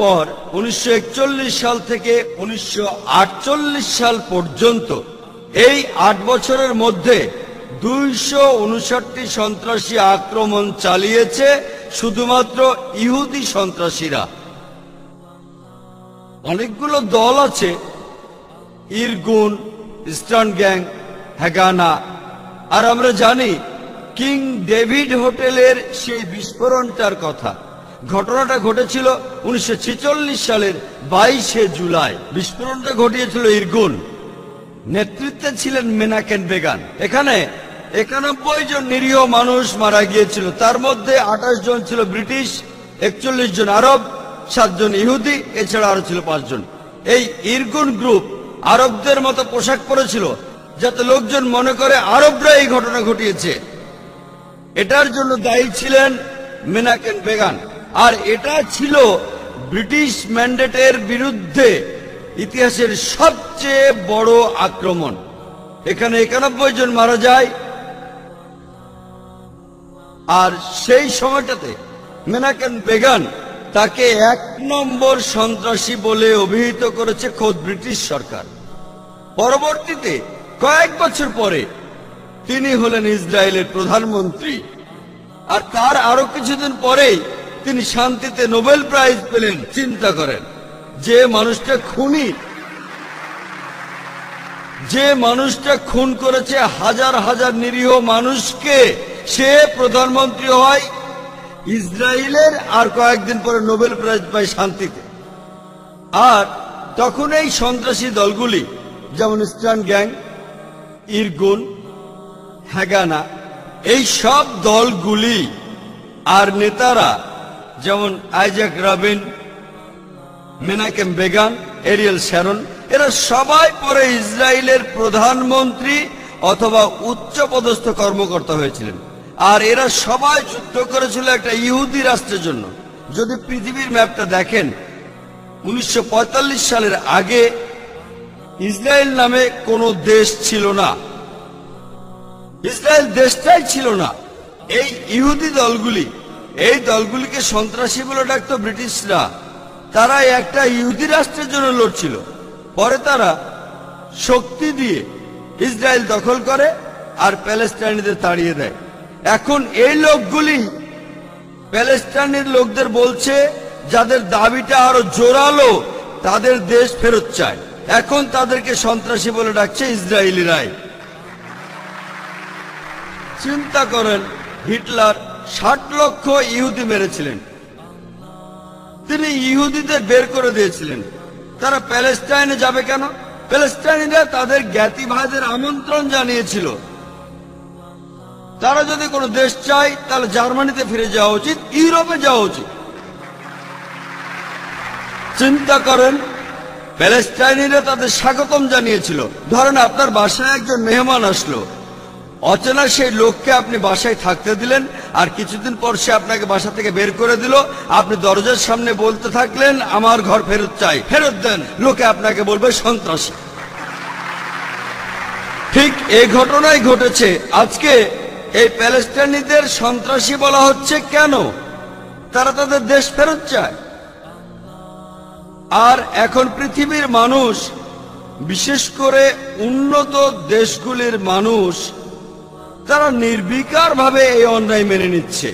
পর উনিশশো একচল্লিশ সাল থেকে উনিশশো আটচল্লিশ সাল পর্যন্ত এই আট বছরের মধ্যে দুইশো উনষাটটি সন্ত্রাসী আক্রমণ চালিয়েছে শুধুমাত্র ইহুদি সন্ত্রাসীরা। অনেকগুলো দল আছে, ইরগুন, ইস্টার্ন গ্যাং হ্যাগানা আর আমরা জানি কিং ডেভিড হোটেলের সেই বিস্ফোরণটার কথা। ঘটনাটা ঘটেছিল উনিশশো ছেচল্লিশ সালের বাইশে জুলাই। বিস্ফোরণটা ঘটিয়েছিল ইরগুন। নেতৃত্বে ছিলেন মেনাকেন বেগান। এখানে একানব্বই জন নিরীহ মানুষ মারা গিয়েছিল। তার মধ্যে আঠাশ জন ছিল ব্রিটিশ, একচল্লিশ জন আরব সাতজন ইহুদি, এছাড়া আরও ছিল পাঁচজন এই ইরগুন গ্রুপ আরবদের মতো পোশাক পরেছিল, যাতে লোকজন মনে করে আরবরা এই ঘটনা ঘটিয়েছে। এটার জন্য দায়ী ছিলেন মেনাকেন বেগান। আর এটা ছিল ব্রিটিশ ম্যান্ডেটের বিরুদ্ধে ইতিহাসের সবচেয়ে বড় আক্রমণ। এখানে একানব্বই জন মারা যায়। আর সেই সময়টাতে মেনাকেন বেগান তাকে এক নম্বর সন্ত্রাসী বলে অভিহিত করেছে খোদ ব্রিটিশ সরকার। পরবর্তীতে কয়েক বছর পরে তিনি হলেন ইসরায়েলের প্রধানমন্ত্রী। আর তার আরও কিছুদিন পরেই তিনি শান্তিতে নোবেল প্রাইজ পেলেন, চিন্তা করেন। যে মানুষটা খুনি, যে মানুষটা খুন করেছে হাজার হাজার নিরীহ মানুষকে, সে প্রধানমন্ত্রী হয় ইসরায়েলের আর কয়েকদিন পরে নোবেল প্রাইজ পায় শান্তিতে। আর তখন এই সন্ত্রাসী দলগুলি, যেমন ইস্টার্ন গ্যাং, ইরগুন হ্যাগানা এই সব দলগুলি আর নেতারা যেমন Isaac Rabin Menachem Begin, Ariel Sharon, এরা সবাই পরে ইসরায়েলের প্রধানমন্ত্রী অথবা উচ্চপদস্থ কর্মকর্তা হয়েছিলেন। আর এরা সবাই যুদ্ধ করেছিল একটা ইহুদি রাষ্ট্রের জন্য। যদি পৃথিবীর ম্যাপটা দেখেন, উনিশশো পঁয়তাল্লিশ সালের আগে ইসরায়েল নামে কোনো দেশ ছিল না। ইসরায়েল দেশটাই ছিল না। এই ইহুদি দলগুলি এই দলগুলিকে সন্ত্রাসী বলে ডাকতো ব্রিটিশরা। তারা একটা ইহুদি রাষ্ট্রের জন্য লড়ছিল। পরে তারা শক্তি দিয়ে ইসরায়েল দখল করে আর প্যালেস্টাইনিদের তাড়িয়ে দেয়। এখন এই লোকগুলি প্যালেস্টাইনের লোকদের বলছে, যাদের দাবিটা আরও জোরালো, তাদের দেশ ফেরত চায়। এখন তাদেরকে সন্ত্রাসী বলে ডাকছে ইসরায়েলিরাই। চিন্তা করেন, হিটলার ষাট লক্ষ ইহুদি মেরেছিলেন। তিনি ইহুদিদের বের করে দিয়েছিলেন। তারা প্যালেস্টাইনে যাবে কেন? প্যালেস্টাইনিরা তাদের জ্ঞাতি ভাইদের আমন্ত্রণ জানিয়েছিল। তারা যদি কোনো দেশ চায়, তাহলে জার্মানিতে ফিরে যাওয়া উচিত, ইউরোপে যাওয়া উচিত। চিন্তা করেন, প্যালেস্টাইনিরা তাদের স্বাগতম জানিয়েছিল। ধরেন আপনার বাসায় একজন মেহমান আসলো। অচেনা সেই লোককে আপনি বাসায় থাকতে দিলেন, আর কিছুদিন পর সে আপনাকে বাসা থেকে বের করে দিল। আপনি দরজার সামনে বলতে থাকলেন, আমার ঘর ফেরত চাই। ফেরত দেন। লোকে আপনাকে বলবে, সন্ত্রাসী। ঠিক এই ঘটনাই ঘটেছে। আজকে এই প্যালেস্টাইনিদের সন্ত্রাসী বলা হচ্ছে কেন? তারা তাদের দেশ ফেরত চায়। আর এখন পৃথিবীর মানুষ, বিশেষ করে উন্নত দেশগুলির মানুষ তারা নির্বিকার ভাবে এই অন্যায় মেনে নিচ্ছে।